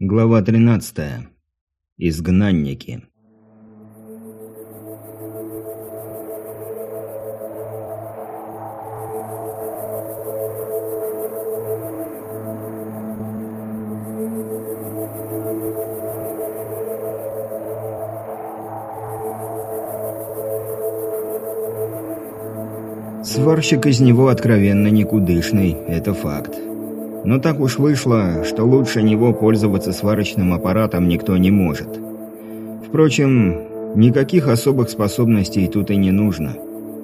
Глава 13. Изгнанники. Сварщик из него откровенно никудышный, это факт. Но так уж вышло, что лучше него пользоваться сварочным аппаратом никто не может. Впрочем, никаких особых способностей тут и не нужно.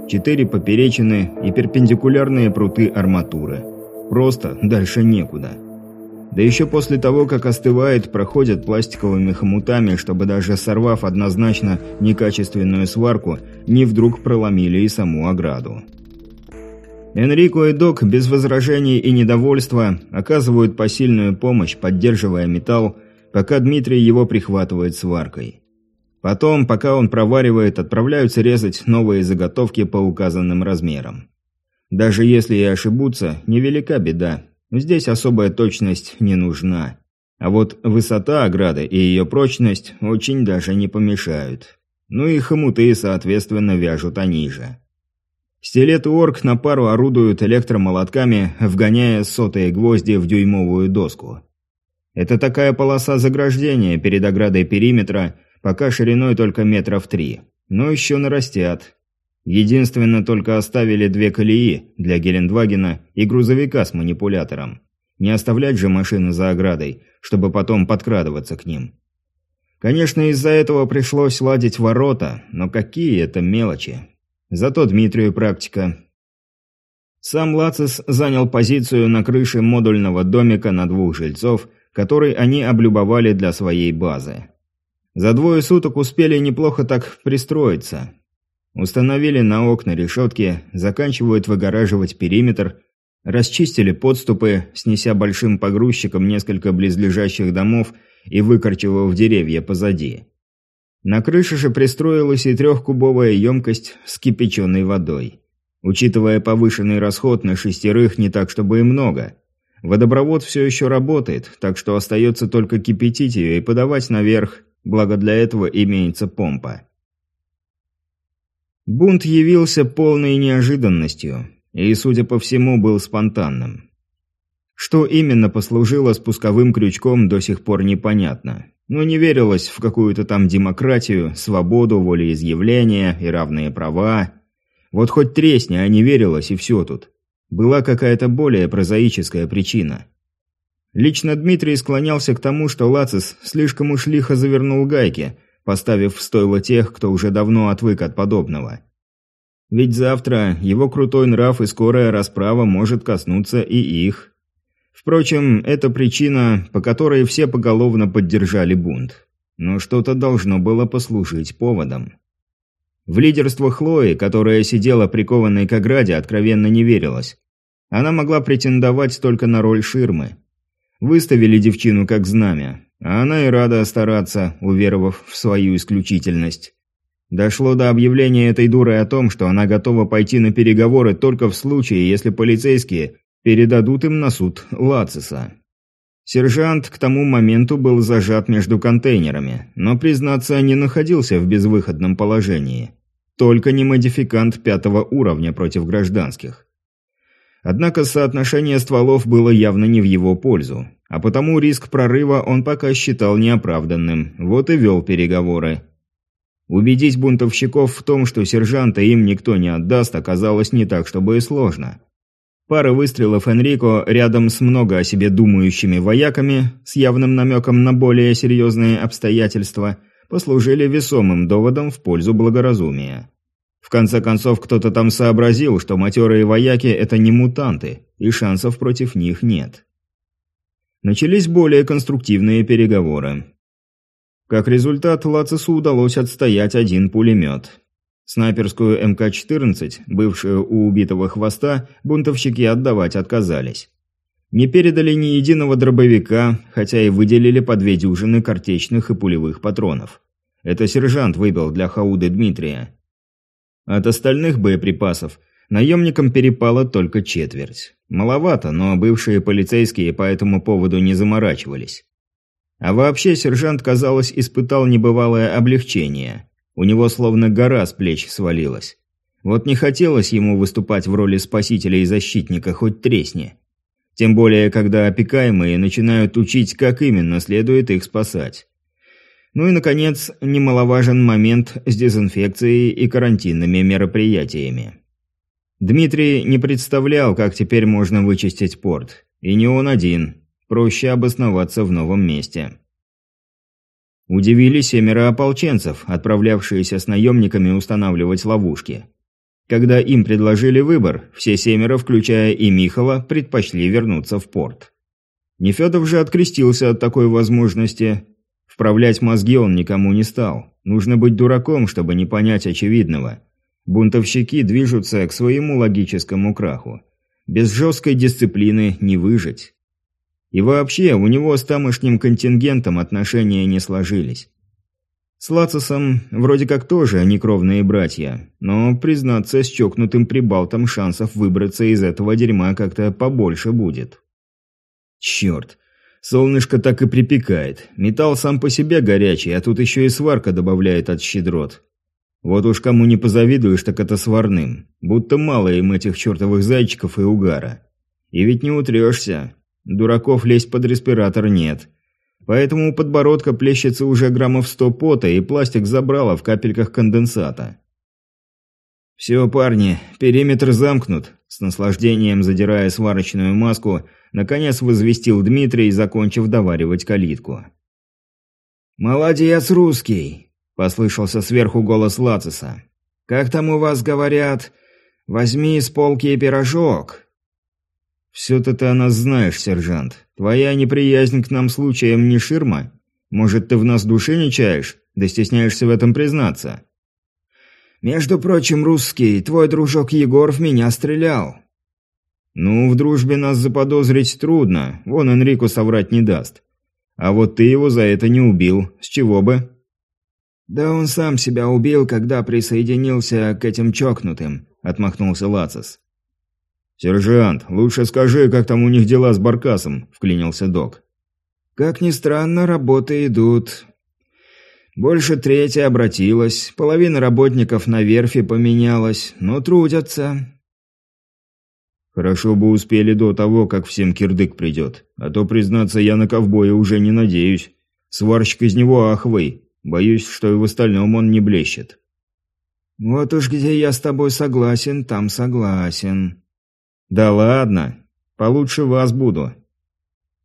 Четыре поперечины и перпендикулярные пруты арматуры. Просто дальше некуда. Да еще после того, как остывает, проходят пластиковыми хомутами, чтобы даже сорвав однозначно некачественную сварку, не вдруг проломили и саму ограду. Энрико и Док без возражений и недовольства оказывают посильную помощь, поддерживая металл, пока Дмитрий его прихватывает сваркой. Потом, пока он проваривает, отправляются резать новые заготовки по указанным размерам. Даже если и ошибутся, невелика беда. Здесь особая точность не нужна. А вот высота ограды и ее прочность очень даже не помешают. Ну и хомуты, соответственно, вяжут они же. Стилет и орк на пару орудуют электромолотками, вгоняя сотые гвозди в дюймовую доску. Это такая полоса заграждения перед оградой периметра, пока шириной только метров три. Но еще нарастят. Единственно только оставили две колеи для Гелендвагена и грузовика с манипулятором. Не оставлять же машины за оградой, чтобы потом подкрадываться к ним. Конечно, из-за этого пришлось ладить ворота, но какие это мелочи. Зато Дмитрию практика. Сам Лацис занял позицию на крыше модульного домика на двух жильцов, который они облюбовали для своей базы. За двое суток успели неплохо так пристроиться. Установили на окна решетки, заканчивают выгораживать периметр, расчистили подступы, снеся большим погрузчиком несколько близлежащих домов и выкорчевав деревья позади. На крыше же пристроилась и трехкубовая емкость с кипяченой водой. Учитывая повышенный расход на шестерых, не так чтобы и много. Водопровод все еще работает, так что остается только кипятить ее и подавать наверх, благо для этого имеется помпа. Бунт явился полной неожиданностью и, судя по всему, был спонтанным. Что именно послужило спусковым крючком, до сих пор непонятно но не верилось в какую-то там демократию, свободу, волеизъявления и равные права. Вот хоть тресни, а не верилось, и все тут. Была какая-то более прозаическая причина. Лично Дмитрий склонялся к тому, что Лацис слишком уж лихо завернул гайки, поставив в стойло тех, кто уже давно отвык от подобного. Ведь завтра его крутой нрав и скорая расправа может коснуться и их. Впрочем, это причина, по которой все поголовно поддержали бунт. Но что-то должно было послужить поводом. В лидерство Хлои, которая сидела прикованной к ограде, откровенно не верилось. Она могла претендовать только на роль ширмы. Выставили девчину как знамя, а она и рада стараться, уверовав в свою исключительность. Дошло до объявления этой дуры о том, что она готова пойти на переговоры только в случае, если полицейские передадут им на суд Лациса. Сержант к тому моменту был зажат между контейнерами, но, признаться, не находился в безвыходном положении. Только не модификант пятого уровня против гражданских. Однако соотношение стволов было явно не в его пользу, а потому риск прорыва он пока считал неоправданным, вот и вел переговоры. Убедить бунтовщиков в том, что сержанта им никто не отдаст, оказалось не так, чтобы и сложно. Пара выстрелов Энрико рядом с много о себе думающими вояками, с явным намеком на более серьезные обстоятельства, послужили весомым доводом в пользу благоразумия. В конце концов, кто-то там сообразил, что матерые вояки – это не мутанты, и шансов против них нет. Начались более конструктивные переговоры. Как результат, Лацису удалось отстоять один пулемет. Снайперскую МК-14, бывшую у убитого хвоста, бунтовщики отдавать отказались. Не передали ни единого дробовика, хотя и выделили по две дюжины картечных и пулевых патронов. Это сержант выбил для Хауды Дмитрия. От остальных боеприпасов наемникам перепало только четверть. Маловато, но бывшие полицейские по этому поводу не заморачивались. А вообще сержант, казалось, испытал небывалое облегчение. У него словно гора с плеч свалилась. Вот не хотелось ему выступать в роли спасителя и защитника, хоть тресни. Тем более, когда опекаемые начинают учить, как именно следует их спасать. Ну и, наконец, немаловажен момент с дезинфекцией и карантинными мероприятиями. Дмитрий не представлял, как теперь можно вычистить порт. И не он один. Проще обосноваться в новом месте. Удивили семеро ополченцев, отправлявшиеся с наемниками устанавливать ловушки. Когда им предложили выбор, все семеро, включая и Михала, предпочли вернуться в порт. Нефедов же открестился от такой возможности. Вправлять мозги он никому не стал. Нужно быть дураком, чтобы не понять очевидного. Бунтовщики движутся к своему логическому краху. Без жесткой дисциплины не выжить. И вообще, у него с тамошним контингентом отношения не сложились. С Лацисом вроде как тоже они кровные братья, но, признаться, с чокнутым прибалтом шансов выбраться из этого дерьма как-то побольше будет. Черт, солнышко так и припекает. Металл сам по себе горячий, а тут еще и сварка добавляет от щедрот. Вот уж кому не позавидуешь, так это сварным. Будто мало им этих чертовых зайчиков и угара. И ведь не утрешься. Дураков лезть под респиратор нет. Поэтому у подбородка плещется уже граммов сто пота, и пластик забрало в капельках конденсата. «Все, парни, периметр замкнут», – с наслаждением задирая сварочную маску, наконец возвестил Дмитрий, закончив доваривать калитку. «Молодец, русский!» – послышался сверху голос Лациса. «Как там у вас говорят? Возьми с полки пирожок!» «Все-то ты о нас знаешь, сержант. Твоя неприязнь к нам случаем не ширма? Может, ты в нас души не чаешь? Да стесняешься в этом признаться?» «Между прочим, русский, твой дружок Егор в меня стрелял». «Ну, в дружбе нас заподозрить трудно, вон Энрико соврать не даст. А вот ты его за это не убил, с чего бы?» «Да он сам себя убил, когда присоединился к этим чокнутым», — отмахнулся Лацис. «Сержант, лучше скажи, как там у них дела с Баркасом», – вклинился док. «Как ни странно, работы идут. Больше трети обратилась, половина работников на верфи поменялась, но трудятся». «Хорошо бы успели до того, как всем кирдык придет. А то, признаться, я на ковбоя уже не надеюсь. Сварщик из него ахвый. Боюсь, что и в остальном он не блещет». «Вот уж где я с тобой согласен, там согласен», «Да ладно. Получше вас буду».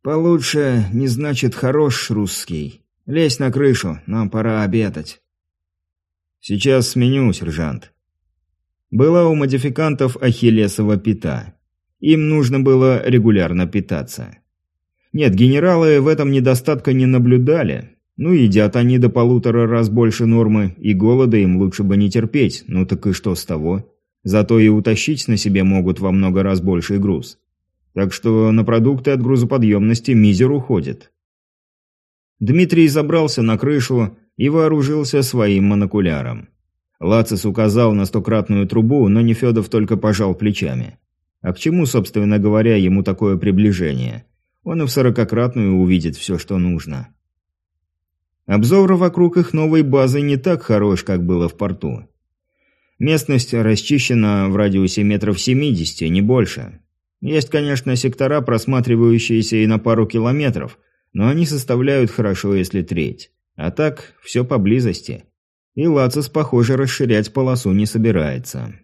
«Получше не значит хорош русский. Лезь на крышу, нам пора обедать». «Сейчас сменю, сержант». Была у модификантов ахиллесова пята. Им нужно было регулярно питаться. Нет, генералы в этом недостатка не наблюдали. Ну, едят они до полутора раз больше нормы, и голода им лучше бы не терпеть, ну так и что с того? Зато и утащить на себе могут во много раз больший груз. Так что на продукты от грузоподъемности мизер уходит. Дмитрий забрался на крышу и вооружился своим монокуляром. Лацис указал на стократную трубу, но Нефедов только пожал плечами. А к чему, собственно говоря, ему такое приближение? Он и в сорокократную увидит все, что нужно. Обзор вокруг их новой базы не так хорош, как было в порту. Местность расчищена в радиусе метров 70, не больше. Есть, конечно, сектора, просматривающиеся и на пару километров, но они составляют хорошо, если треть. А так, все поблизости. И Лацис, похоже, расширять полосу не собирается.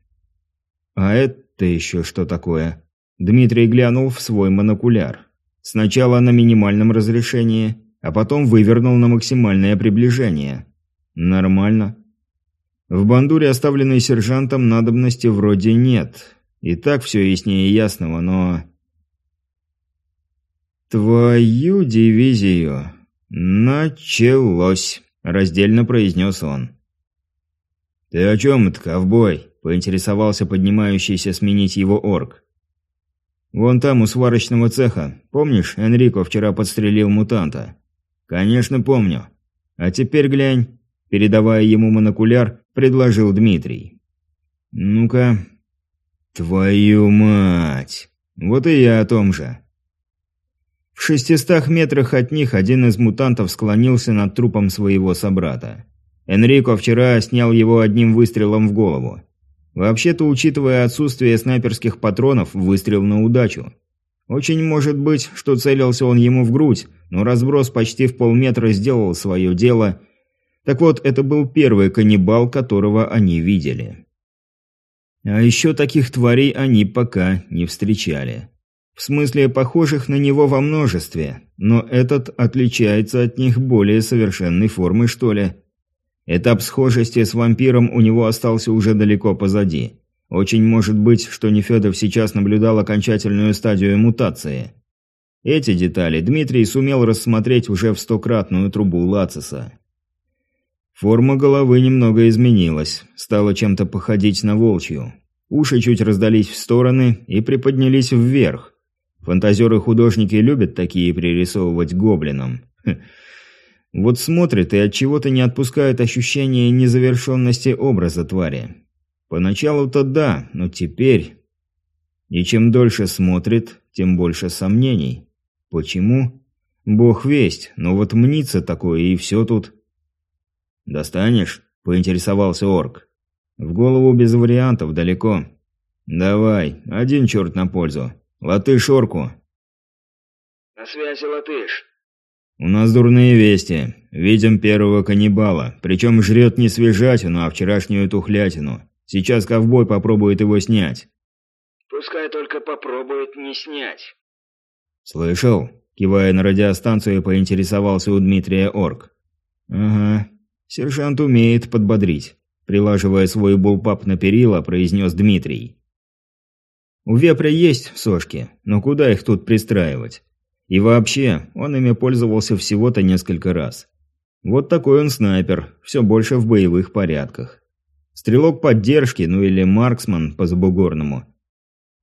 А это еще что такое? Дмитрий глянул в свой монокуляр. Сначала на минимальном разрешении, а потом вывернул на максимальное приближение. Нормально. В бандуре, оставленной сержантом, надобности вроде нет. И так все яснее ясного, но... «Твою дивизию! Началось!» – раздельно произнес он. «Ты о чем это, ковбой?» – поинтересовался поднимающийся сменить его орк. «Вон там, у сварочного цеха. Помнишь, Энрико вчера подстрелил мутанта?» «Конечно, помню. А теперь глянь». Передавая ему монокуляр, предложил Дмитрий. «Ну-ка...» «Твою мать! Вот и я о том же». В шестистах метрах от них один из мутантов склонился над трупом своего собрата. Энрико вчера снял его одним выстрелом в голову. Вообще-то, учитывая отсутствие снайперских патронов, выстрел на удачу. Очень может быть, что целился он ему в грудь, но разброс почти в полметра сделал свое дело. Так вот, это был первый каннибал, которого они видели. А еще таких тварей они пока не встречали. В смысле, похожих на него во множестве, но этот отличается от них более совершенной формой, что ли. Этап схожести с вампиром у него остался уже далеко позади. Очень может быть, что Нефедов сейчас наблюдал окончательную стадию мутации. Эти детали Дмитрий сумел рассмотреть уже в стократную трубу Лациса. Форма головы немного изменилась, стала чем-то походить на волчью. Уши чуть раздались в стороны и приподнялись вверх, Фантазеры-художники любят такие пририсовывать гоблинам. Хм. Вот смотрит и от чего-то не отпускает ощущение незавершенности образа твари. Поначалу-то да, но теперь... И чем дольше смотрит, тем больше сомнений. Почему? Бог весть, но вот мнится такое и все тут. «Достанешь?» – поинтересовался орк. «В голову без вариантов далеко. Давай, один черт на пользу. «Латыш орку!» «На связи, Латыш!» «У нас дурные вести. Видим первого каннибала. Причем жрет не свежатину, а вчерашнюю тухлятину. Сейчас ковбой попробует его снять». «Пускай только попробует не снять». «Слышал?» Кивая на радиостанцию, поинтересовался у Дмитрия Орк. «Ага. Сержант умеет подбодрить». Прилаживая свой булпап на перила, произнес Дмитрий. У вепря есть сошки, но куда их тут пристраивать? И вообще, он ими пользовался всего-то несколько раз. Вот такой он снайпер, все больше в боевых порядках. Стрелок поддержки, ну или марксман по забугорному.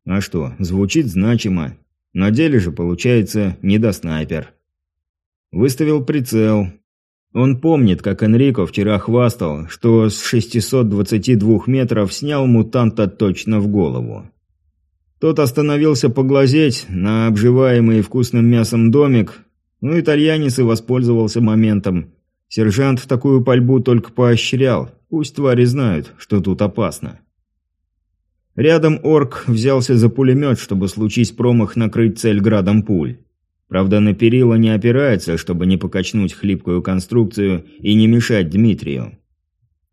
А что, звучит значимо. На деле же получается недоснайпер. Выставил прицел. Он помнит, как Энрико вчера хвастал, что с 622 метров снял мутанта точно в голову. Тот остановился поглазеть на обживаемый вкусным мясом домик, ну итальянец и воспользовался моментом. Сержант в такую пальбу только поощрял, пусть твари знают, что тут опасно. Рядом орк взялся за пулемет, чтобы случись промах накрыть цель градом пуль. Правда, на перила не опирается, чтобы не покачнуть хлипкую конструкцию и не мешать Дмитрию.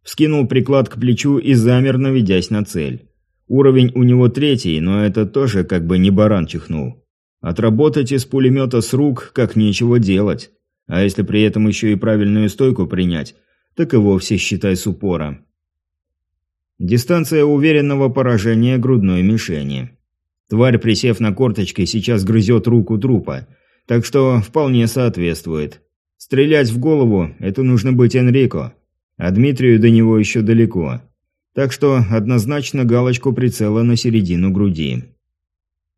Вскинул приклад к плечу и замер, наведясь на цель. Уровень у него третий, но это тоже как бы не баран чихнул. Отработать из пулемета с рук как нечего делать. А если при этом еще и правильную стойку принять, так и вовсе считай с упора. Дистанция уверенного поражения грудной мишени. Тварь, присев на корточки, сейчас грызет руку трупа, так что вполне соответствует. Стрелять в голову – это нужно быть Энрико, а Дмитрию до него еще далеко. Так что однозначно галочку прицела на середину груди.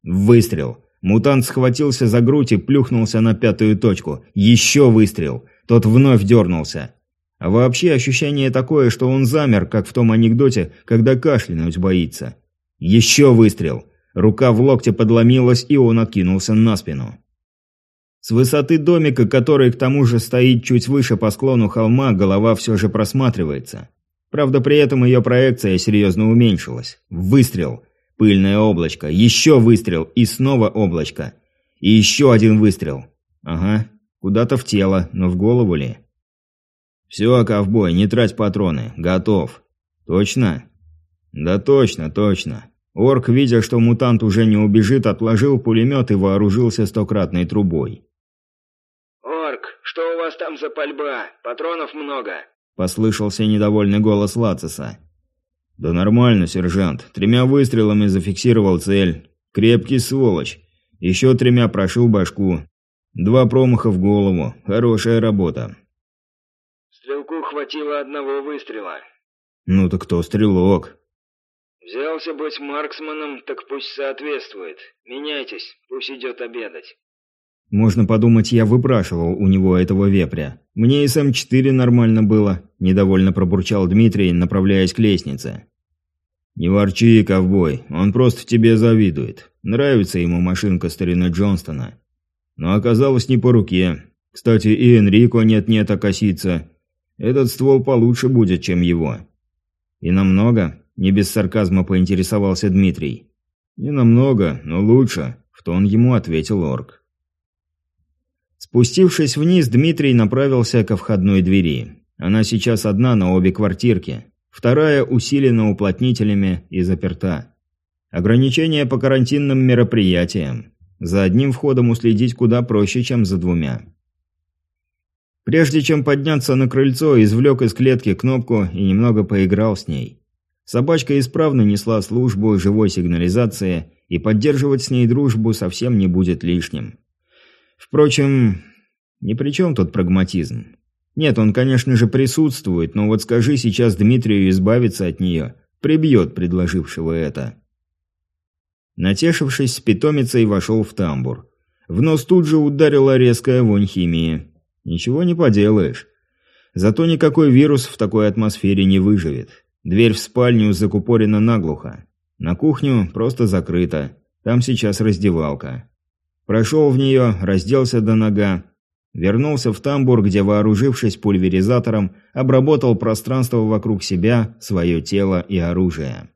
Выстрел. Мутант схватился за грудь и плюхнулся на пятую точку. Еще выстрел. Тот вновь дернулся. А вообще ощущение такое, что он замер, как в том анекдоте, когда кашлянуть боится. Еще выстрел. Рука в локте подломилась, и он откинулся на спину. С высоты домика, который к тому же стоит чуть выше по склону холма, голова все же просматривается. Правда, при этом ее проекция серьезно уменьшилась. Выстрел. Пыльное облачко. Еще выстрел. И снова облачко. И еще один выстрел. Ага. Куда-то в тело, но в голову ли? «Все, ковбой, не трать патроны. Готов». «Точно?» «Да точно, точно». Орк, видя, что мутант уже не убежит, отложил пулемет и вооружился стократной трубой. «Орк, что у вас там за пальба? Патронов много?» – послышался недовольный голос Лациса. «Да нормально, сержант. Тремя выстрелами зафиксировал цель. Крепкий сволочь. Еще тремя прошил башку. Два промаха в голову. Хорошая работа». «Стрелку хватило одного выстрела». «Ну так кто стрелок?» «Взялся быть марксманом, так пусть соответствует. Меняйтесь, пусть идет обедать». Можно подумать, я выпрашивал у него этого вепря. Мне и с М4 нормально было, недовольно пробурчал Дмитрий, направляясь к лестнице. Не ворчи, ковбой, он просто тебе завидует. Нравится ему машинка старины Джонстона. но оказалось не по руке. Кстати, и Энрико нет-нет окосится. Этот ствол получше будет, чем его. И намного, не без сарказма поинтересовался Дмитрий. Не намного, но лучше, в тон ему ответил орк. Спустившись вниз, Дмитрий направился ко входной двери. Она сейчас одна на обе квартирки. Вторая усилена уплотнителями и заперта. Ограничения по карантинным мероприятиям. За одним входом уследить куда проще, чем за двумя. Прежде чем подняться на крыльцо, извлек из клетки кнопку и немного поиграл с ней. Собачка исправно несла службу живой сигнализации, и поддерживать с ней дружбу совсем не будет лишним. Впрочем, ни при чем тут прагматизм. Нет, он, конечно же, присутствует, но вот скажи сейчас Дмитрию избавиться от нее, прибьет предложившего это. Натешившись питомицей, вошел в тамбур. В нос тут же ударила резкая вонь химии. Ничего не поделаешь. Зато никакой вирус в такой атмосфере не выживет. Дверь в спальню закупорена наглухо. На кухню просто закрыта. Там сейчас раздевалка. Прошел в нее, разделся до нога. Вернулся в тамбур, где, вооружившись пульверизатором, обработал пространство вокруг себя, свое тело и оружие.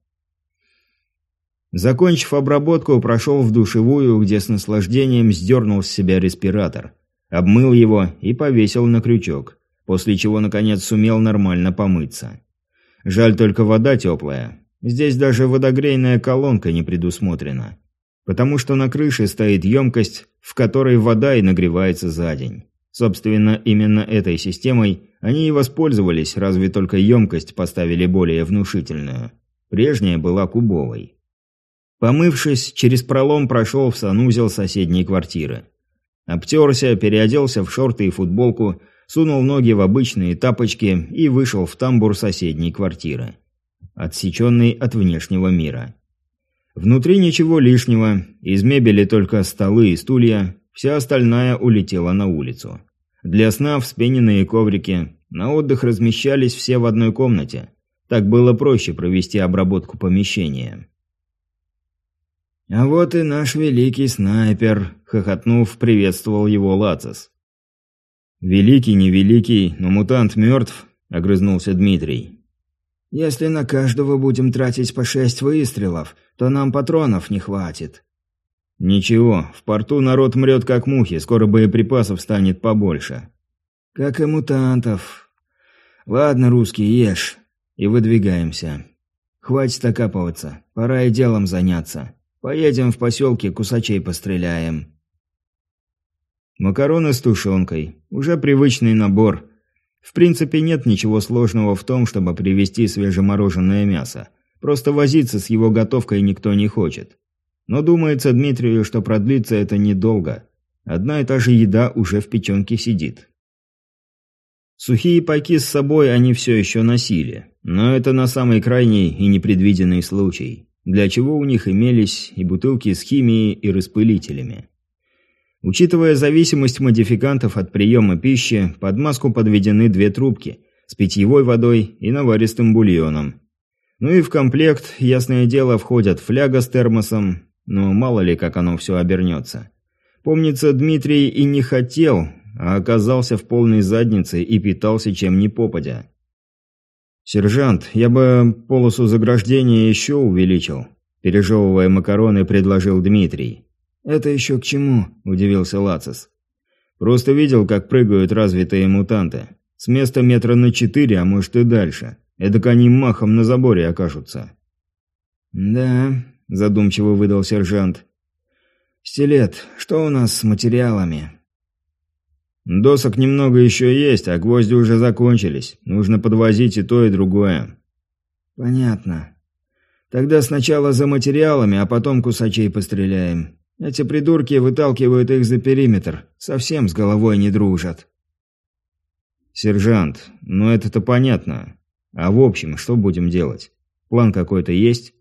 Закончив обработку, прошел в душевую, где с наслаждением сдернул с себя респиратор – обмыл его и повесил на крючок, после чего, наконец, сумел нормально помыться. Жаль только вода теплая. Здесь даже водогрейная колонка не предусмотрена. Потому что на крыше стоит емкость, в которой вода и нагревается за день. Собственно, именно этой системой они и воспользовались, разве только емкость поставили более внушительную. Прежняя была кубовой. Помывшись, через пролом прошел в санузел соседней квартиры. Обтерся, переоделся в шорты и футболку, сунул ноги в обычные тапочки и вышел в тамбур соседней квартиры, отсеченный от внешнего мира. Внутри ничего лишнего, из мебели только столы и стулья, вся остальная улетела на улицу. Для сна вспененные коврики, на отдых размещались все в одной комнате. Так было проще провести обработку помещения. «А вот и наш великий снайпер», — хохотнув, приветствовал его Лацис. «Великий, невеликий, но мутант мертв», — огрызнулся Дмитрий. «Если на каждого будем тратить по шесть выстрелов, то нам патронов не хватит». «Ничего, в порту народ мрет как мухи, скоро боеприпасов станет побольше». «Как и мутантов. Ладно, русский, ешь. И выдвигаемся. Хватит окапываться, пора и делом заняться». Поедем в поселке, кусачей постреляем. Макароны с тушенкой. Уже привычный набор. В принципе, нет ничего сложного в том, чтобы привезти свежемороженое мясо. Просто возиться с его готовкой никто не хочет. Но думается Дмитрию, что продлится это недолго. Одна и та же еда уже в печенке сидит. Сухие пайки с собой они все еще носили, но это на самый крайний и непредвиденный случай для чего у них имелись и бутылки с химией и распылителями. Учитывая зависимость модификантов от приема пищи, под маску подведены две трубки с питьевой водой и наваристым бульоном. Ну и в комплект, ясное дело, входят фляга с термосом, но мало ли как оно все обернется. Помнится, Дмитрий и не хотел, а оказался в полной заднице и питался чем ни попадя. «Сержант, я бы полосу заграждения еще увеличил», – пережевывая макароны, предложил Дмитрий. «Это еще к чему?» – удивился Лацис. «Просто видел, как прыгают развитые мутанты. С места метра на четыре, а может и дальше. Эдак они махом на заборе окажутся». «Да», – задумчиво выдал сержант. «Стилет, что у нас с материалами?» Досок немного еще есть, а гвозди уже закончились. Нужно подвозить и то, и другое. Понятно. Тогда сначала за материалами, а потом кусачей постреляем. Эти придурки выталкивают их за периметр. Совсем с головой не дружат. Сержант, ну это-то понятно. А в общем, что будем делать? План какой-то есть?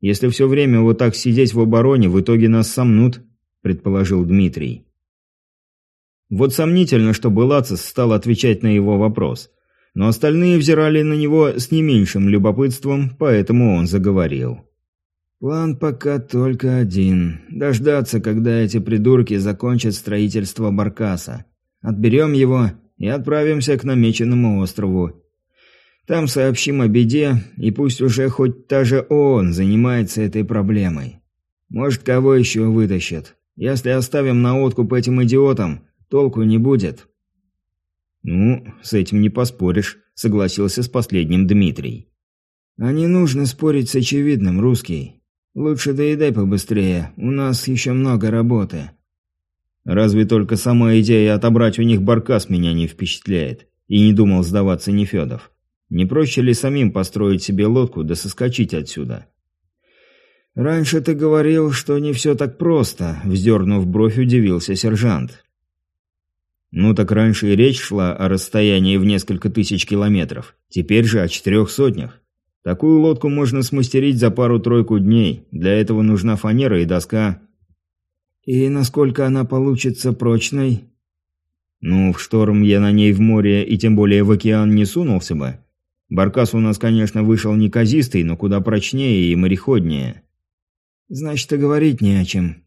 Если все время вот так сидеть в обороне, в итоге нас сомнут, предположил Дмитрий. Вот сомнительно, что Лацис стал отвечать на его вопрос. Но остальные взирали на него с не меньшим любопытством, поэтому он заговорил. План пока только один. Дождаться, когда эти придурки закончат строительство Баркаса. Отберем его и отправимся к намеченному острову. Там сообщим о беде, и пусть уже хоть та же ООН занимается этой проблемой. Может, кого еще вытащат. Если оставим на откуп этим идиотам, толку не будет». «Ну, с этим не поспоришь», — согласился с последним Дмитрий. «А не нужно спорить с очевидным, русский. Лучше доедай побыстрее, у нас еще много работы». Разве только сама идея отобрать у них баркас меня не впечатляет. И не думал сдаваться Нефедов. Не проще ли самим построить себе лодку да соскочить отсюда? «Раньше ты говорил, что не все так просто», — вздернув бровь, удивился сержант. «Ну так раньше и речь шла о расстоянии в несколько тысяч километров. Теперь же о четырех сотнях. Такую лодку можно смастерить за пару-тройку дней. Для этого нужна фанера и доска». «И насколько она получится прочной?» «Ну, в шторм я на ней в море и тем более в океан не сунулся бы. Баркас у нас, конечно, вышел неказистый, но куда прочнее и мореходнее». Значит, и говорить не о чем.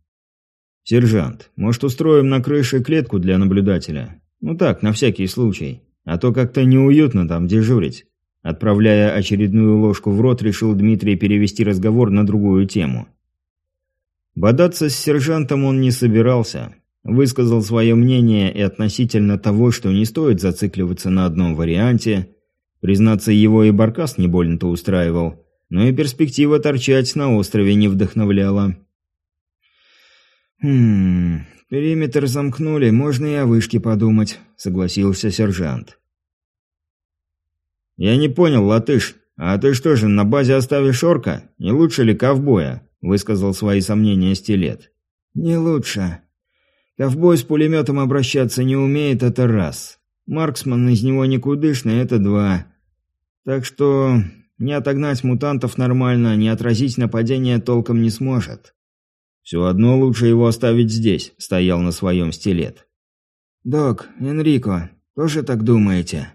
Сержант, может, устроим на крыше клетку для наблюдателя? Ну так, на всякий случай. А то как-то неуютно там дежурить. Отправляя очередную ложку в рот, решил Дмитрий перевести разговор на другую тему. Бодаться с сержантом он не собирался. Высказал свое мнение и относительно того, что не стоит зацикливаться на одном варианте. Признаться, его и Баркас не больно-то устраивал но и перспектива торчать на острове не вдохновляла. «Хм... Периметр замкнули, можно и о вышке подумать», — согласился сержант. «Я не понял, латыш, а ты что же, на базе оставишь орка? Не лучше ли ковбоя?» — высказал свои сомнения стилет. «Не лучше. Ковбой с пулеметом обращаться не умеет, это раз. Марксман из него никудышный, это два. Так что не отогнать мутантов нормально, не отразить нападение толком не сможет. Все одно лучше его оставить здесь, стоял на своем стилет. Док, Энрико, тоже так думаете?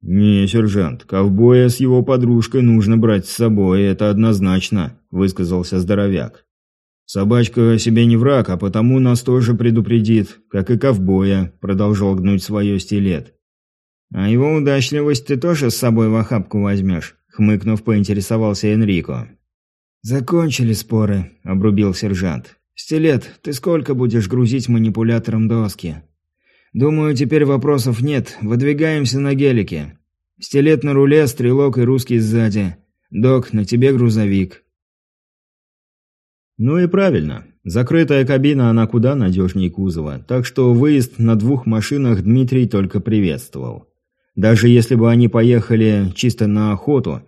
«Не, сержант, ковбоя с его подружкой нужно брать с собой, это однозначно», – высказался здоровяк. «Собачка себе не враг, а потому нас тоже предупредит, как и ковбоя», – продолжал гнуть свое стилет. «А его удачливость ты тоже с собой в охапку возьмешь?» Хмыкнув, поинтересовался Энрико. «Закончили споры», – обрубил сержант. «Стилет, ты сколько будешь грузить манипулятором доски?» «Думаю, теперь вопросов нет. Выдвигаемся на гелике. Стилет на руле, стрелок и русский сзади. Док, на тебе грузовик». Ну и правильно. Закрытая кабина, она куда надежнее кузова, так что выезд на двух машинах Дмитрий только приветствовал. Даже если бы они поехали чисто на охоту,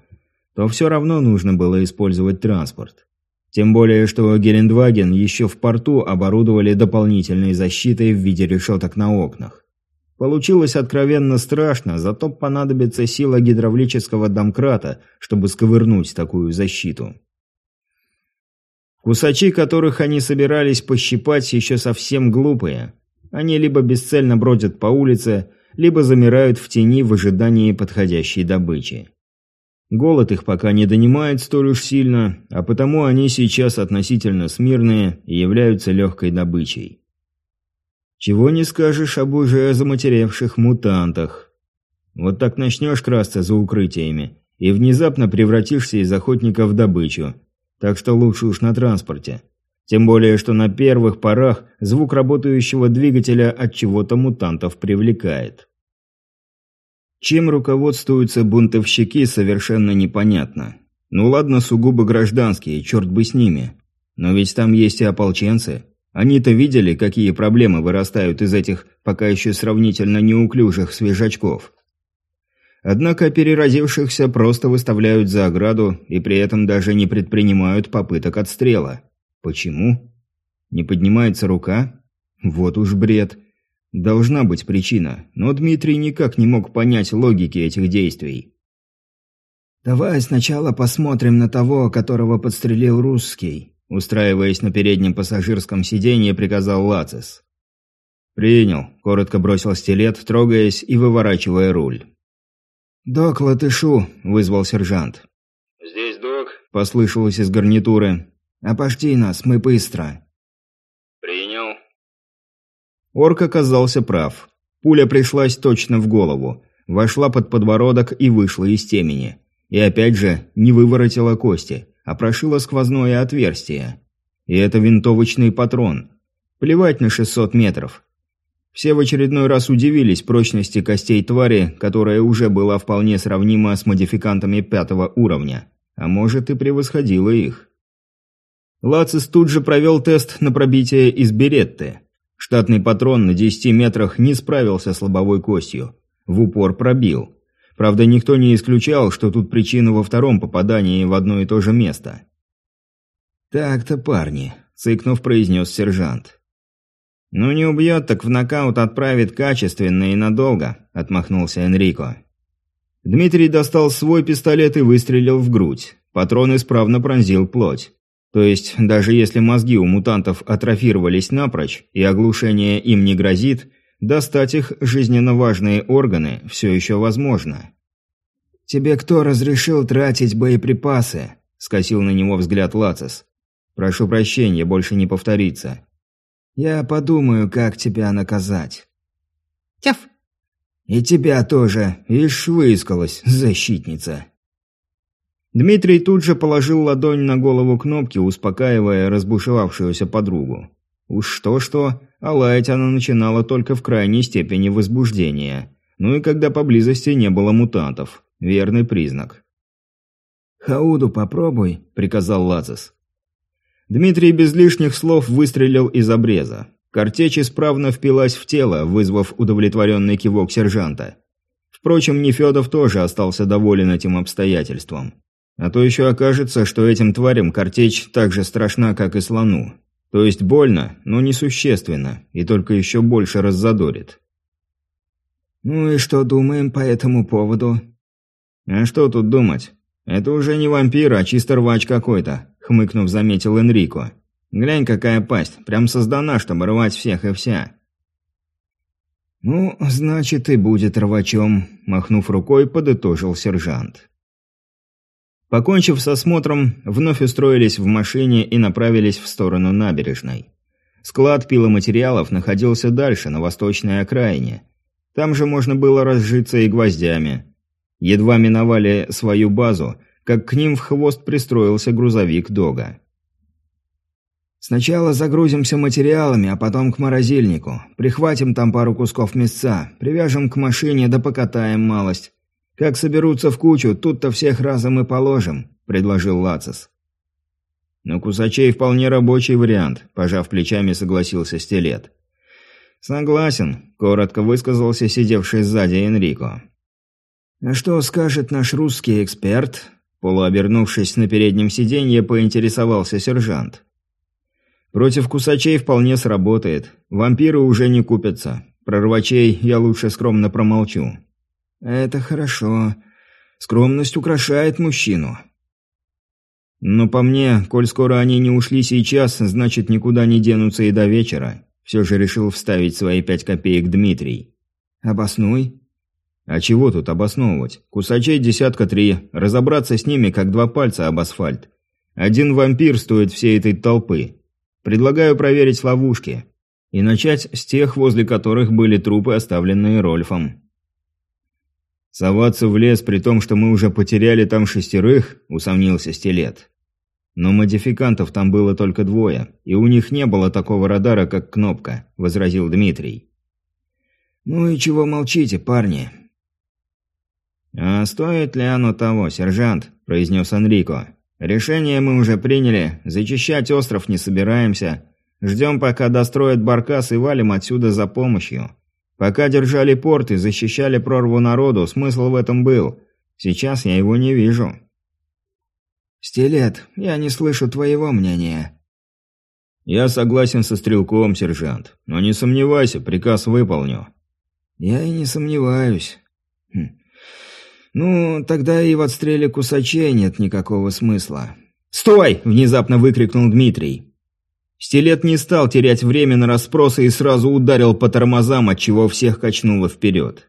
то все равно нужно было использовать транспорт. Тем более, что Гелендваген еще в порту оборудовали дополнительной защитой в виде решеток на окнах. Получилось откровенно страшно, зато понадобится сила гидравлического домкрата, чтобы сковырнуть такую защиту. Кусачи, которых они собирались пощипать, еще совсем глупые. Они либо бесцельно бродят по улице, либо замирают в тени в ожидании подходящей добычи. Голод их пока не донимает столь уж сильно, а потому они сейчас относительно смирные и являются легкой добычей. Чего не скажешь об уже заматеревших мутантах. Вот так начнешь красться за укрытиями, и внезапно превратишься из охотника в добычу. Так что лучше уж на транспорте. Тем более, что на первых порах звук работающего двигателя от чего-то мутантов привлекает. Чем руководствуются бунтовщики, совершенно непонятно. Ну ладно, сугубо гражданские, черт бы с ними. Но ведь там есть и ополченцы. Они-то видели, какие проблемы вырастают из этих пока еще сравнительно неуклюжих свежачков. Однако переразившихся просто выставляют за ограду и при этом даже не предпринимают попыток отстрела. Почему? Не поднимается рука? Вот уж бред. Должна быть причина, но Дмитрий никак не мог понять логики этих действий. «Давай сначала посмотрим на того, которого подстрелил русский», устраиваясь на переднем пассажирском сиденье, приказал Лацис. «Принял», – коротко бросил стилет, трогаясь и выворачивая руль. «Док, латышу», – вызвал сержант. «Здесь док. – послышалось из гарнитуры. «Обожди нас, мы быстро». Орк оказался прав. Пуля пришлась точно в голову, вошла под подбородок и вышла из темени. И опять же, не выворотила кости, а прошила сквозное отверстие. И это винтовочный патрон. Плевать на 600 метров. Все в очередной раз удивились прочности костей твари, которая уже была вполне сравнима с модификантами пятого уровня, а может и превосходила их. Лацис тут же провел тест на пробитие из беретты. Штатный патрон на 10 метрах не справился с лобовой костью. В упор пробил. Правда, никто не исключал, что тут причина во втором попадании в одно и то же место. «Так-то, парни», – цыкнув, произнес сержант. «Ну не убьет, так в нокаут отправит качественно и надолго», – отмахнулся Энрико. Дмитрий достал свой пистолет и выстрелил в грудь. Патрон исправно пронзил плоть. То есть, даже если мозги у мутантов атрофировались напрочь, и оглушение им не грозит, достать их жизненно важные органы все еще возможно. «Тебе кто разрешил тратить боеприпасы?» – скосил на него взгляд Лацис. «Прошу прощения, больше не повторится». Я подумаю, как тебя наказать. Тяф. И тебя тоже, ишь выискалась, защитница. Дмитрий тут же положил ладонь на голову кнопки, успокаивая разбушевавшуюся подругу. Уж что-что, а лаять она начинала только в крайней степени возбуждения. Ну и когда поблизости не было мутантов. Верный признак. «Хауду попробуй», — приказал Лацис. Дмитрий без лишних слов выстрелил из обреза. Картечь исправно впилась в тело, вызвав удовлетворенный кивок сержанта. Впрочем, Нефедов тоже остался доволен этим обстоятельством. А то еще окажется, что этим тварям картечь так же страшна, как и слону. То есть больно, но несущественно, и только еще больше раззадорит. «Ну и что думаем по этому поводу?» «А что тут думать? Это уже не вампир, а чисто рвач какой-то хмыкнув, заметил Энрико. «Глянь, какая пасть, прям создана, чтобы рвать всех и вся». «Ну, значит, и будет рвачом», – махнув рукой, подытожил сержант. Покончив с осмотром, вновь устроились в машине и направились в сторону набережной. Склад пиломатериалов находился дальше, на восточной окраине. Там же можно было разжиться и гвоздями. Едва миновали свою базу – как к ним в хвост пристроился грузовик Дога. «Сначала загрузимся материалами, а потом к морозильнику. Прихватим там пару кусков мясца, привяжем к машине да покатаем малость. Как соберутся в кучу, тут-то всех разом и положим», – предложил Лацис. «Но кусачей вполне рабочий вариант», – пожав плечами, согласился Стилет. «Согласен», – коротко высказался сидевший сзади Энрико. «А что скажет наш русский эксперт?» Полуобернувшись на переднем сиденье, поинтересовался сержант. «Против кусачей вполне сработает. Вампиры уже не купятся. Про рвачей я лучше скромно промолчу». «Это хорошо. Скромность украшает мужчину». «Но по мне, коль скоро они не ушли сейчас, значит, никуда не денутся и до вечера». Все же решил вставить свои пять копеек Дмитрий. «Обоснуй». А чего тут обосновывать? Кусачей десятка три, разобраться с ними как два пальца об асфальт. Один вампир стоит всей этой толпы. Предлагаю проверить ловушки. И начать с тех, возле которых были трупы, оставленные Рольфом. «Соваться в лес, при том, что мы уже потеряли там шестерых?» – усомнился Стилет. «Но модификантов там было только двое, и у них не было такого радара, как кнопка», – возразил Дмитрий. «Ну и чего молчите, парни? «А стоит ли оно того, сержант?» – произнес Энрико. «Решение мы уже приняли, зачищать остров не собираемся. Ждем, пока достроят баркас и валим отсюда за помощью. Пока держали порт и защищали прорву народу, смысл в этом был. Сейчас я его не вижу». «Стилет, я не слышу твоего мнения». «Я согласен со стрелком, сержант, но не сомневайся, приказ выполню». «Я и не сомневаюсь. Хм. «Ну, тогда и в отстреле кусачей нет никакого смысла». «Стой!» – внезапно выкрикнул Дмитрий. Стилет не стал терять время на расспросы и сразу ударил по тормозам, отчего всех качнуло вперед.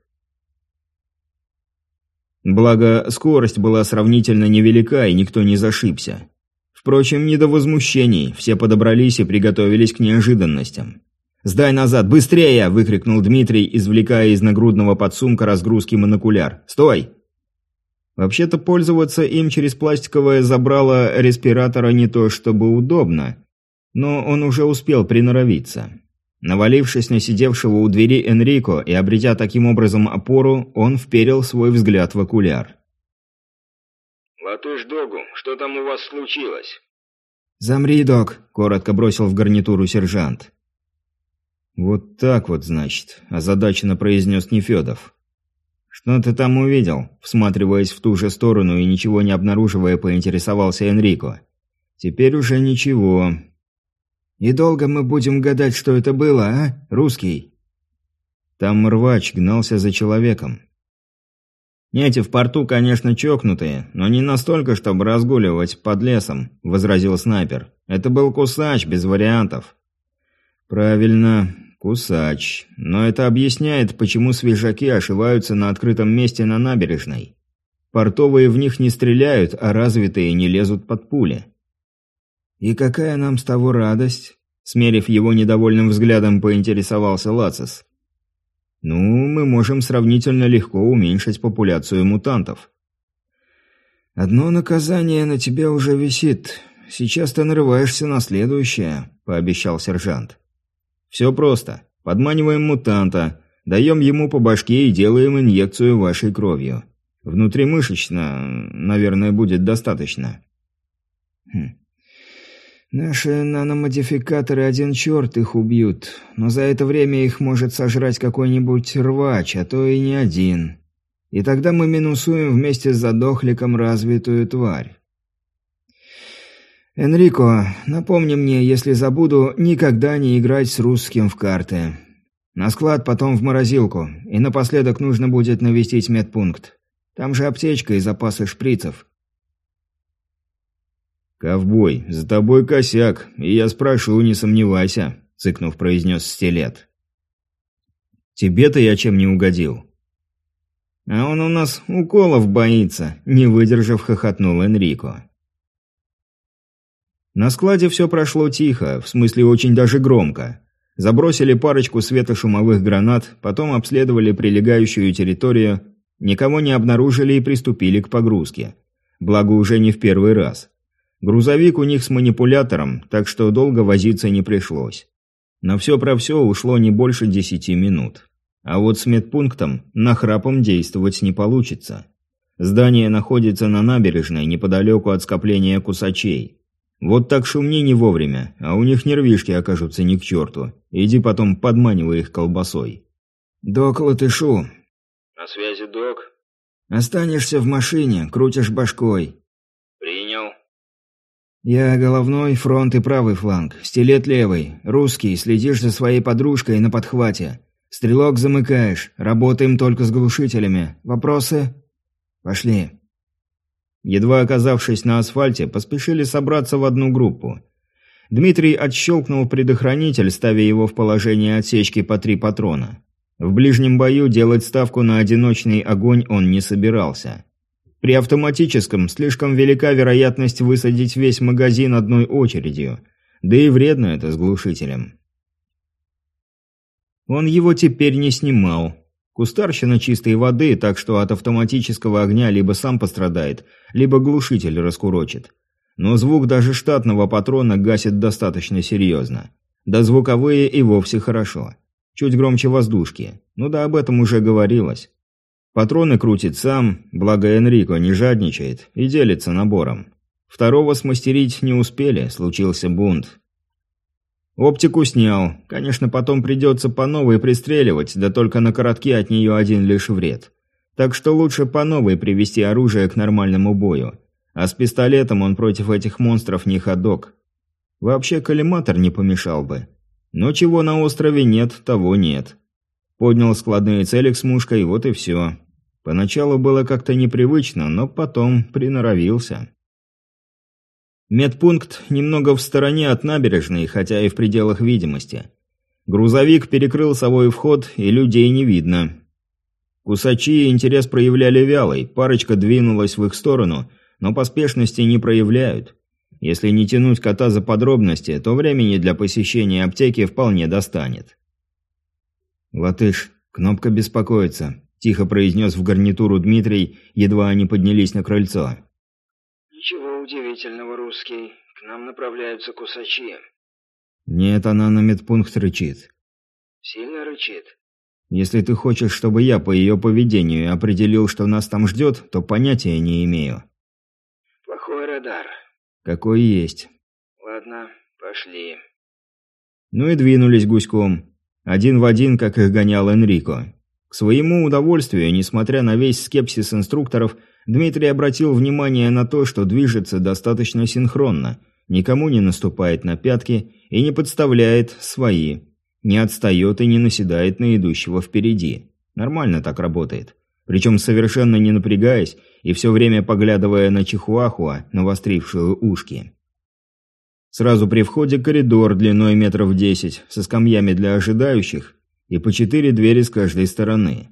Благо, скорость была сравнительно невелика, и никто не зашибся. Впрочем, не до возмущений, все подобрались и приготовились к неожиданностям. «Сдай назад, быстрее!» – выкрикнул Дмитрий, извлекая из нагрудного подсумка разгрузки монокуляр. «Стой!» Вообще-то пользоваться им через пластиковое забрало респиратора не то чтобы удобно, но он уже успел приноровиться. Навалившись на сидевшего у двери Энрико и обретя таким образом опору, он вперил свой взгляд в окуляр. «Латыш Догу, что там у вас случилось?» «Замри, док», – коротко бросил в гарнитуру сержант. «Вот так вот, значит», – озадаченно произнес Нефедов. «Что ты там увидел?» – всматриваясь в ту же сторону и ничего не обнаруживая, поинтересовался Энрико. «Теперь уже ничего». «И долго мы будем гадать, что это было, а, русский?» Там рвач гнался за человеком. «Эти в порту, конечно, чокнутые, но не настолько, чтобы разгуливать под лесом», – возразил снайпер. «Это был кусач, без вариантов». «Правильно, кусач. Но это объясняет, почему свежаки ошиваются на открытом месте на набережной. Портовые в них не стреляют, а развитые не лезут под пули». «И какая нам с того радость?» Смерив его недовольным взглядом, поинтересовался Лацис. «Ну, мы можем сравнительно легко уменьшить популяцию мутантов». «Одно наказание на тебе уже висит. Сейчас ты нарываешься на следующее», – пообещал сержант. Все просто. Подманиваем мутанта, даем ему по башке и делаем инъекцию вашей кровью. Внутримышечно, наверное, будет достаточно. Хм. Наши наномодификаторы один черт их убьют, но за это время их может сожрать какой-нибудь рвач, а то и не один. И тогда мы минусуем вместе с задохликом развитую тварь. «Энрико, напомни мне, если забуду, никогда не играть с русским в карты. На склад, потом в морозилку, и напоследок нужно будет навестить медпункт. Там же аптечка и запасы шприцев». «Ковбой, за тобой косяк, и я спрошу, не сомневайся», — цыкнув, произнес стилет. «Тебе-то я чем не угодил?» «А он у нас уколов боится», — не выдержав, хохотнул Энрико. На складе все прошло тихо, в смысле очень даже громко. Забросили парочку светошумовых гранат, потом обследовали прилегающую территорию, никого не обнаружили и приступили к погрузке. Благо уже не в первый раз. Грузовик у них с манипулятором, так что долго возиться не пришлось. На все про все ушло не больше десяти минут. А вот с медпунктом нахрапом действовать не получится. Здание находится на набережной, неподалеку от скопления кусачей. Вот так шумни не вовремя, а у них нервишки окажутся ни к черту. Иди потом подманивай их колбасой. «Док Латышу». «На связи, док?» «Останешься в машине, крутишь башкой». «Я головной, фронт и правый фланг, стилет левый, русский, следишь за своей подружкой на подхвате. Стрелок замыкаешь, работаем только с глушителями. Вопросы?» «Пошли». Едва оказавшись на асфальте, поспешили собраться в одну группу. Дмитрий отщелкнул предохранитель, ставя его в положение отсечки по три патрона. В ближнем бою делать ставку на одиночный огонь он не собирался. При автоматическом слишком велика вероятность высадить весь магазин одной очередью, да и вредно это с глушителем. Он его теперь не снимал, Кустарщина чистой воды, так что от автоматического огня либо сам пострадает, либо глушитель раскурочит. Но звук даже штатного патрона гасит достаточно серьезно. Да звуковые и вовсе хорошо. Чуть громче воздушки. Ну да об этом уже говорилось. Патроны крутит сам, благо Энрико не жадничает и делится набором. Второго смастерить не успели, случился бунт. Оптику снял. Конечно, потом придется по новой пристреливать, да только на коротке от нее один лишь вред. Так что лучше по новой привести оружие к нормальному бою. А с пистолетом он против этих монстров не ходок. Вообще коллиматор не помешал бы. Но чего на острове нет, того нет. Поднял складные цели с мушкой, вот и все. Поначалу было как-то непривычно, но потом приноровился. Медпункт немного в стороне от набережной, хотя и в пределах видимости. Грузовик перекрыл собой вход, и людей не видно. Кусачи интерес проявляли вялый, парочка двинулась в их сторону, но поспешности не проявляют. Если не тянуть кота за подробности, то времени для посещения аптеки вполне достанет. «Латыш, кнопка беспокоится», – тихо произнес в гарнитуру Дмитрий, едва они поднялись на крыльцо. «Ничего удивительного, русский. К нам направляются кусачи». «Нет, она на медпункт рычит». «Сильно рычит?» «Если ты хочешь, чтобы я по ее поведению определил, что нас там ждет, то понятия не имею». «Плохой радар». «Какой есть». «Ладно, пошли». Ну и двинулись гуськом. Один в один, как их гонял Энрико. К своему удовольствию, несмотря на весь скепсис инструкторов, Дмитрий обратил внимание на то, что движется достаточно синхронно, никому не наступает на пятки и не подставляет свои, не отстает и не наседает на идущего впереди. Нормально так работает. Причем совершенно не напрягаясь и все время поглядывая на Чихуахуа, навострившую ушки. Сразу при входе коридор длиной метров десять, со скамьями для ожидающих и по четыре двери с каждой стороны.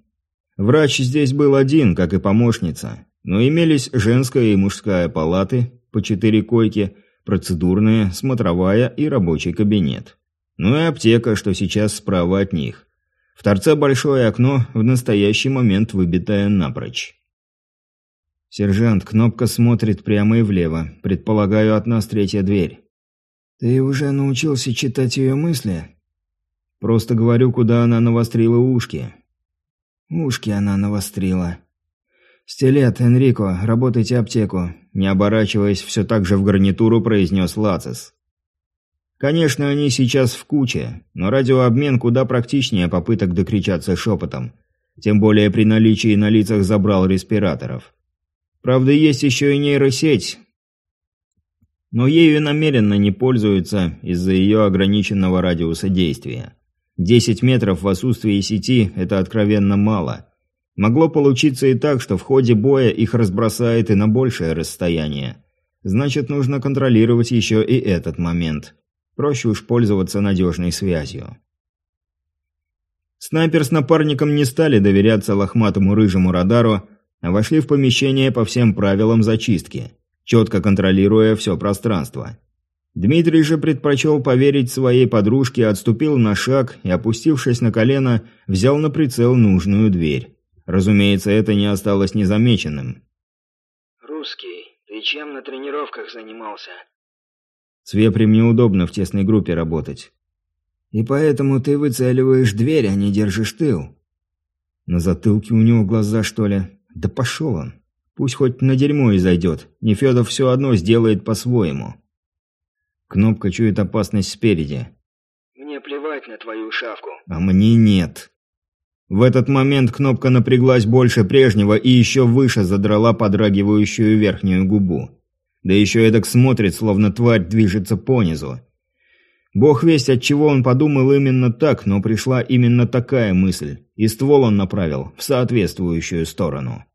Врач здесь был один, как и помощница, но имелись женская и мужская палаты, по четыре койки, процедурная, смотровая и рабочий кабинет. Ну и аптека, что сейчас справа от них. В торце большое окно, в настоящий момент выбитое напрочь. Сержант, кнопка смотрит прямо и влево. Предполагаю, от нас третья дверь. «Ты уже научился читать ее мысли?» «Просто говорю, куда она навострила ушки». «Ушки она навострила». «Стилет, Энрико, работайте аптеку», – не оборачиваясь все так же в гарнитуру, произнес Лацис. Конечно, они сейчас в куче, но радиообмен куда практичнее попыток докричаться шепотом. Тем более при наличии на лицах забрал респираторов. Правда, есть еще и нейросеть, но ею намеренно не пользуются из-за ее ограниченного радиуса действия. 10 метров в отсутствии сети – это откровенно мало. Могло получиться и так, что в ходе боя их разбросает и на большее расстояние. Значит, нужно контролировать еще и этот момент. Проще уж пользоваться надежной связью. Снайпер с напарником не стали доверяться лохматому рыжему радару, а вошли в помещение по всем правилам зачистки – четко контролируя все пространство. Дмитрий же предпочел поверить своей подружке, отступил на шаг и, опустившись на колено, взял на прицел нужную дверь. Разумеется, это не осталось незамеченным. «Русский, ты чем на тренировках занимался?» С вепрем неудобно в тесной группе работать. «И поэтому ты выцеливаешь дверь, а не держишь тыл?» На затылке у него глаза, что ли? Да пошел он. Пусть хоть на дерьмо и зайдет. Нефедов все одно сделает по-своему. Кнопка чует опасность спереди. «Мне плевать на твою шавку». «А мне нет». В этот момент кнопка напряглась больше прежнего и еще выше задрала подрагивающую верхнюю губу. Да еще эдак смотрит, словно тварь движется понизу. Бог весть, от чего он подумал именно так, но пришла именно такая мысль, и ствол он направил в соответствующую сторону.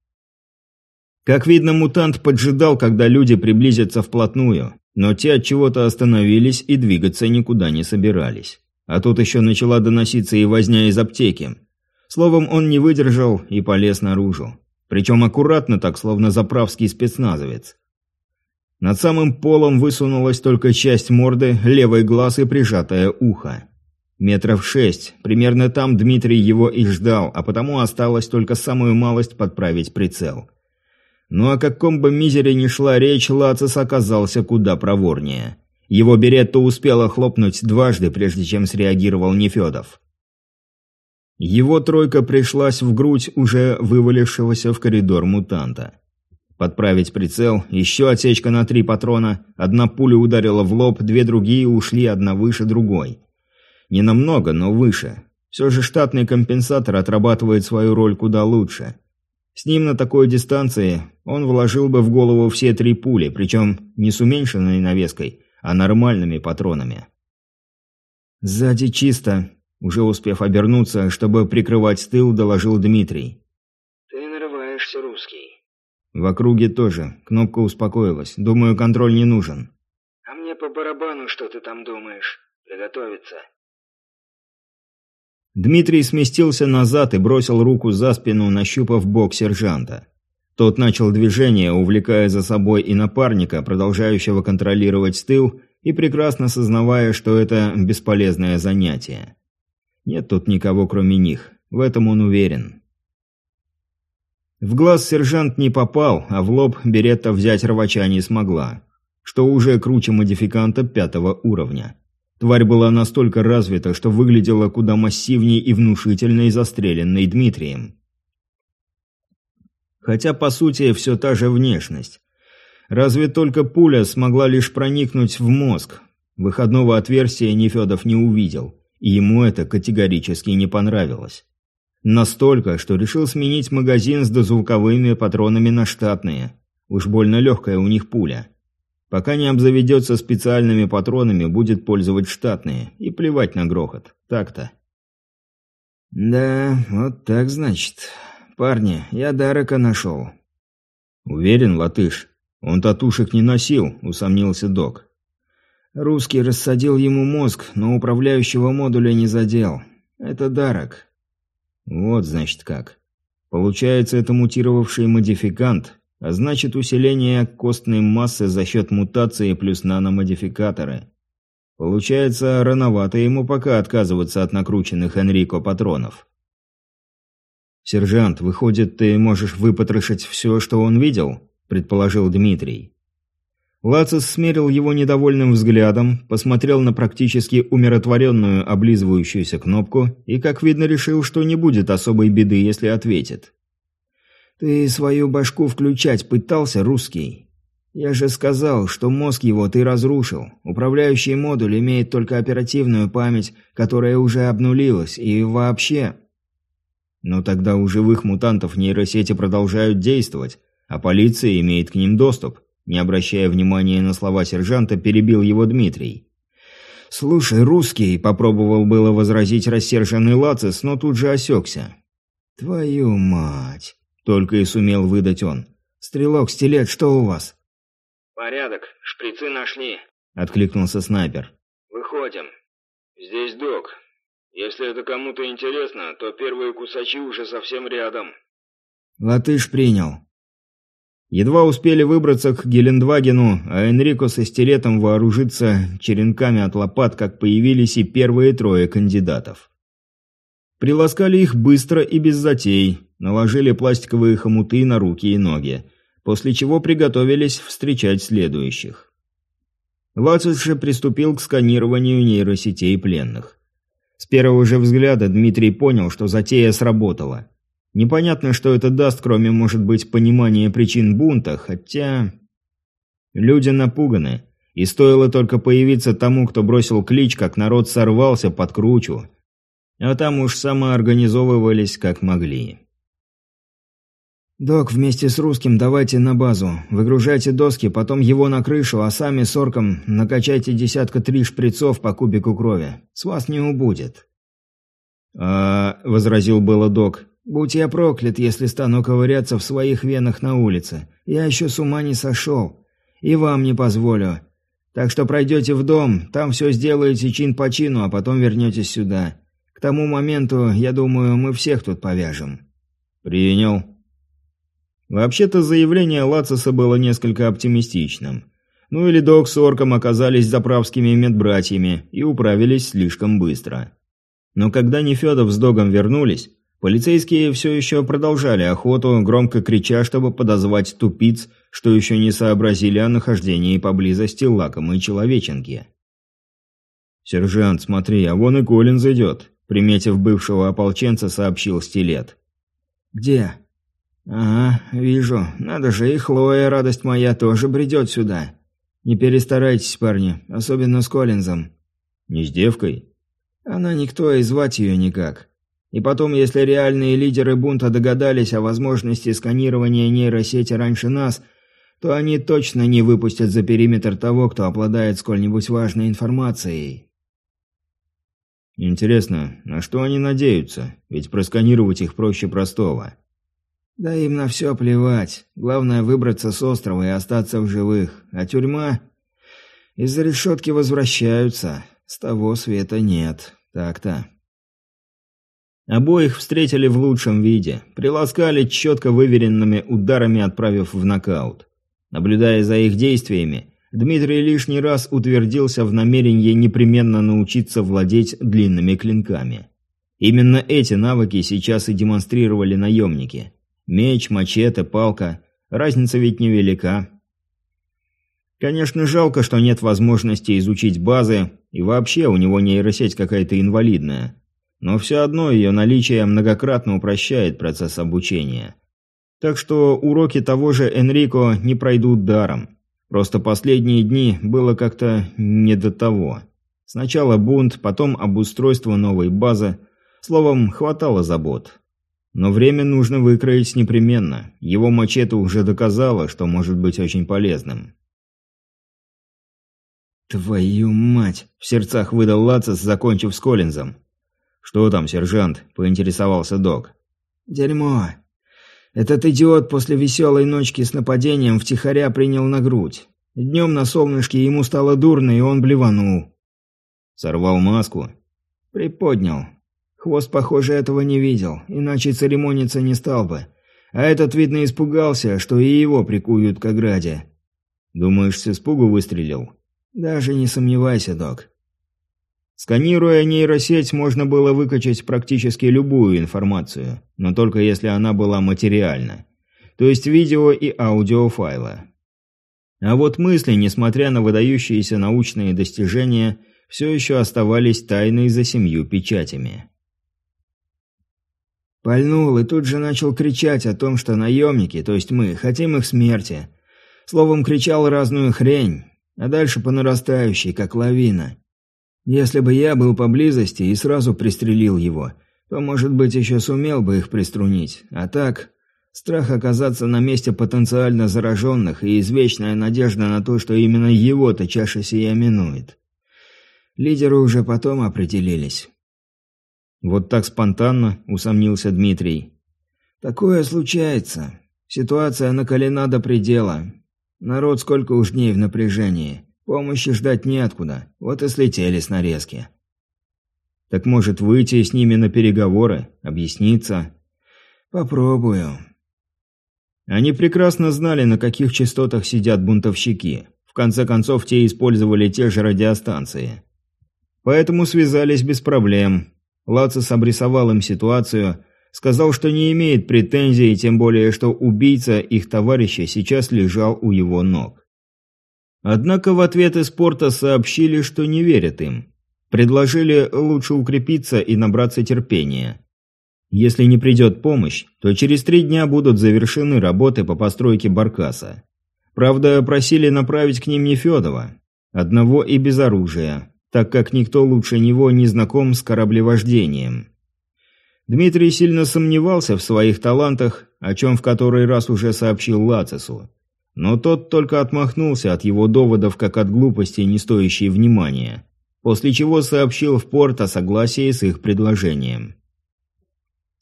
Как видно, мутант поджидал, когда люди приблизятся вплотную, но те от чего-то остановились и двигаться никуда не собирались. А тут еще начала доноситься и возня из аптеки. Словом, он не выдержал и полез наружу. Причем аккуратно так, словно заправский спецназовец. Над самым полом высунулась только часть морды, левый глаз и прижатое ухо. Метров шесть, примерно там Дмитрий его и ждал, а потому осталось только самую малость подправить прицел. Но ну, о каком бы мизере ни шла речь, Лацис оказался куда проворнее. Его беретто успела хлопнуть дважды, прежде чем среагировал Нефедов. Его тройка пришлась в грудь уже вывалившегося в коридор мутанта. Подправить прицел, еще отсечка на три патрона, одна пуля ударила в лоб, две другие ушли одна выше другой. Не намного, но выше. Все же штатный компенсатор отрабатывает свою роль куда лучше. С ним на такой дистанции он вложил бы в голову все три пули, причем не с уменьшенной навеской, а нормальными патронами. «Сзади чисто», – уже успев обернуться, чтобы прикрывать тыл, доложил Дмитрий. «Ты нарываешься, русский». В округе тоже. Кнопка успокоилась. Думаю, контроль не нужен. «А мне по барабану, что ты там думаешь. Приготовиться». Дмитрий сместился назад и бросил руку за спину, нащупав бок сержанта. Тот начал движение, увлекая за собой и напарника, продолжающего контролировать тыл, и прекрасно сознавая, что это бесполезное занятие. Нет тут никого, кроме них. В этом он уверен. В глаз сержант не попал, а в лоб Беретта взять рвача не смогла. Что уже круче модификанта пятого уровня. Тварь была настолько развита, что выглядела куда массивнее и внушительной застреленной Дмитрием. Хотя, по сути, все та же внешность. Разве только пуля смогла лишь проникнуть в мозг. Выходного отверстия Нефедов не увидел, и ему это категорически не понравилось. Настолько, что решил сменить магазин с дозвуковыми патронами на штатные. Уж больно легкая у них пуля. Пока не обзаведется специальными патронами, будет пользовать штатные. И плевать на грохот. Так-то. «Да, вот так значит. Парни, я Дарека нашел». «Уверен, латыш? Он татушек не носил», — усомнился док. «Русский рассадил ему мозг, но управляющего модуля не задел. Это Дарек. Вот, значит, как. Получается, это мутировавший модификант, а значит, усиление костной массы за счет мутации плюс наномодификаторы. Получается, рановато ему пока отказываться от накрученных Энрико патронов. «Сержант, выходит, ты можешь выпотрошить все, что он видел?» – предположил Дмитрий. Лацис смерил его недовольным взглядом, посмотрел на практически умиротворенную облизывающуюся кнопку и, как видно, решил, что не будет особой беды, если ответит. «Ты свою башку включать пытался, русский? Я же сказал, что мозг его ты разрушил. Управляющий модуль имеет только оперативную память, которая уже обнулилась, и вообще...» «Но тогда у живых мутантов нейросети продолжают действовать, а полиция имеет к ним доступ». Не обращая внимания на слова сержанта, перебил его Дмитрий. «Слушай, русский», — попробовал было возразить рассерженный Лацис, но тут же осекся. «Твою мать!» — только и сумел выдать он. «Стрелок, стилет, что у вас?» «Порядок, шприцы нашли», — откликнулся снайпер. «Выходим. Здесь док. Если это кому-то интересно, то первые кусачи уже совсем рядом». «Латыш принял», Едва успели выбраться к Гелендвагену, а Энрико со стилетом вооружиться черенками от лопат, как появились и первые трое кандидатов. Приласкали их быстро и без затей, наложили пластиковые хомуты на руки и ноги, после чего приготовились встречать следующих. Лацис же приступил к сканированию нейросетей пленных. С первого же взгляда Дмитрий понял, что затея сработала – Непонятно, что это даст, кроме, может быть, понимания причин бунта, хотя... Люди напуганы, и стоило только появиться тому, кто бросил клич, как народ сорвался под кручу. А там уж самоорганизовывались как могли. «Док, вместе с русским давайте на базу. Выгружайте доски, потом его на крышу, а сами с орком накачайте десятка три шприцов по кубику крови. С вас не убудет». «А...» — возразил было док. Будь я проклят, если стану ковыряться в своих венах на улице. Я еще с ума не сошел. И вам не позволю. Так что пройдете в дом, там все сделаете чин по чину, а потом вернетесь сюда. К тому моменту, я думаю, мы всех тут повяжем». «Принял». Вообще-то заявление Лациса было несколько оптимистичным. Ну или Док с Орком оказались заправскими медбратьями и управились слишком быстро. Но когда Нефедов с Догом вернулись, Полицейские все еще продолжали охоту, громко крича, чтобы подозвать тупиц, что еще не сообразили о нахождении поблизости лакомой человеченки. «Сержант, смотри, а вон и Коллинз идет», — приметив бывшего ополченца, сообщил Стилет. «Где?» «Ага, вижу. Надо же, и Хлоя, радость моя, тоже бредет сюда. Не перестарайтесь, парни, особенно с Коллинзом». «Не с девкой?» «Она никто, и звать ее никак. И потом, если реальные лидеры бунта догадались о возможности сканирования нейросети раньше нас, то они точно не выпустят за периметр того, кто обладает сколь-нибудь важной информацией. Интересно, на что они надеются? Ведь просканировать их проще простого. Да им на все плевать. Главное выбраться с острова и остаться в живых. А тюрьма... Из-за решетки возвращаются. С того света нет. Так-то. Обоих встретили в лучшем виде, приласкали четко выверенными ударами, отправив в нокаут. Наблюдая за их действиями, Дмитрий лишний раз утвердился в намерении непременно научиться владеть длинными клинками. Именно эти навыки сейчас и демонстрировали наемники. Меч, мачете, палка. Разница ведь невелика. Конечно, жалко, что нет возможности изучить базы, и вообще у него нейросеть какая-то инвалидная. Но все одно ее наличие многократно упрощает процесс обучения. Так что уроки того же Энрико не пройдут даром. Просто последние дни было как-то не до того. Сначала бунт, потом обустройство новой базы. Словом, хватало забот. Но время нужно выкроить непременно. Его мачете уже доказало, что может быть очень полезным. «Твою мать!» – в сердцах выдал Лацис, закончив с Коллинзом. «Что там, сержант?» – поинтересовался док. «Дерьмо. Этот идиот после веселой ночки с нападением втихаря принял на грудь. Днем на солнышке ему стало дурно, и он блеванул. Сорвал маску. Приподнял. Хвост, похоже, этого не видел, иначе церемониться не стал бы. А этот, видно, испугался, что и его прикуют к ограде. Думаешь, с испугу выстрелил? Даже не сомневайся, док. Сканируя нейросеть, можно было выкачать практически любую информацию, но только если она была материальна. То есть видео и аудиофайлы. А вот мысли, несмотря на выдающиеся научные достижения, все еще оставались тайной за семью печатями. Пальнул и тут же начал кричать о том, что наемники, то есть мы, хотим их смерти. Словом, кричал разную хрень, а дальше по нарастающей, как лавина. Если бы я был поблизости и сразу пристрелил его, то, может быть, еще сумел бы их приструнить. А так, страх оказаться на месте потенциально зараженных и извечная надежда на то, что именно его-то чаша сия минует. Лидеры уже потом определились. «Вот так спонтанно?» – усомнился Дмитрий. «Такое случается. Ситуация накалена до предела. Народ сколько уж дней в напряжении. Помощи ждать неоткуда, вот и слетели с нарезки. Так может выйти с ними на переговоры, объясниться? Попробую. Они прекрасно знали, на каких частотах сидят бунтовщики. В конце концов, те использовали те же радиостанции. Поэтому связались без проблем. Лацис обрисовал им ситуацию, сказал, что не имеет претензий, тем более, что убийца их товарища сейчас лежал у его ног. Однако в ответ из порта сообщили, что не верят им. Предложили лучше укрепиться и набраться терпения. Если не придет помощь, то через три дня будут завершены работы по постройке баркаса. Правда, просили направить к ним не Федова, одного и без оружия, так как никто лучше него не знаком с кораблевождением. Дмитрий сильно сомневался в своих талантах, о чем в который раз уже сообщил Лацису. Но тот только отмахнулся от его доводов, как от глупости, не стоящей внимания, после чего сообщил в порт о согласии с их предложением.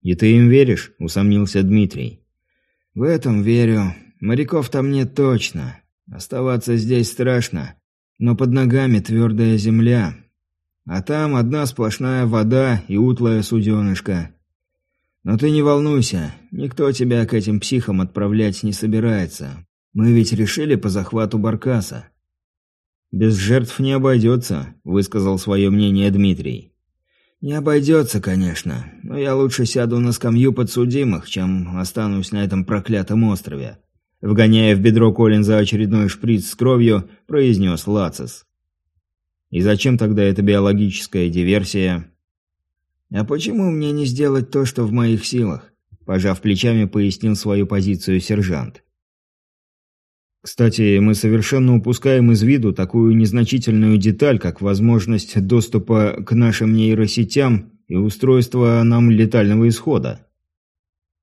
«И ты им веришь?» – усомнился Дмитрий. «В этом верю. Моряков там нет точно. Оставаться здесь страшно, но под ногами твердая земля. А там одна сплошная вода и утлая суденышко. Но ты не волнуйся, никто тебя к этим психам отправлять не собирается. Мы ведь решили по захвату Баркаса. Без жертв не обойдется, высказал свое мнение Дмитрий. Не обойдется, конечно, но я лучше сяду на скамью подсудимых, чем останусь на этом проклятом острове. Вгоняя в бедро Коллинза очередной шприц с кровью, произнес Лацис. И зачем тогда эта биологическая диверсия? А почему мне не сделать то, что в моих силах? Пожав плечами, пояснил свою позицию сержант. Кстати, мы совершенно упускаем из виду такую незначительную деталь, как возможность доступа к нашим нейросетям и устройства нам летального исхода.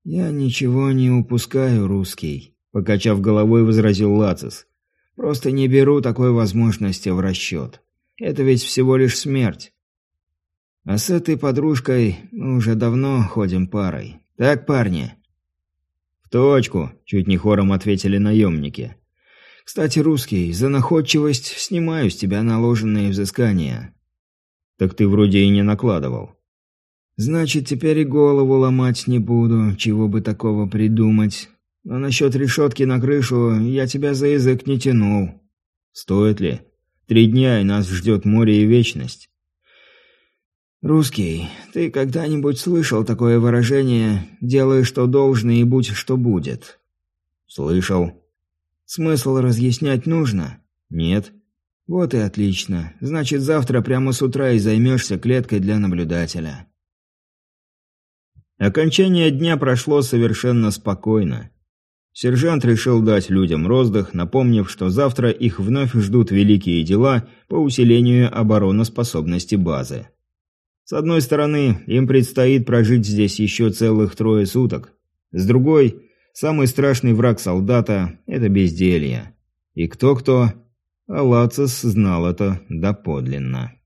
«Я ничего не упускаю, русский», – покачав головой, возразил Лацис. «Просто не беру такой возможности в расчет. Это ведь всего лишь смерть. А с этой подружкой мы уже давно ходим парой. Так, парни?» «В точку», – чуть не хором ответили наемники. Кстати, русский, за находчивость снимаю с тебя наложенные взыскания. Так ты вроде и не накладывал. Значит, теперь и голову ломать не буду, чего бы такого придумать. А насчет решетки на крышу я тебя за язык не тянул. Стоит ли? Три дня, и нас ждет море и вечность. «Русский, ты когда-нибудь слышал такое выражение «делай, что должно, и будь, что будет»?» «Слышал». «Смысл разъяснять нужно?» «Нет». «Вот и отлично. Значит, завтра прямо с утра и займешься клеткой для наблюдателя». Окончание дня прошло совершенно спокойно. Сержант решил дать людям роздых, напомнив, что завтра их вновь ждут великие дела по усилению обороноспособности базы. С одной стороны, им предстоит прожить здесь еще целых трое суток. С другой, самый страшный враг солдата – это безделье. И кто-кто, а Лацис знал это доподлинно.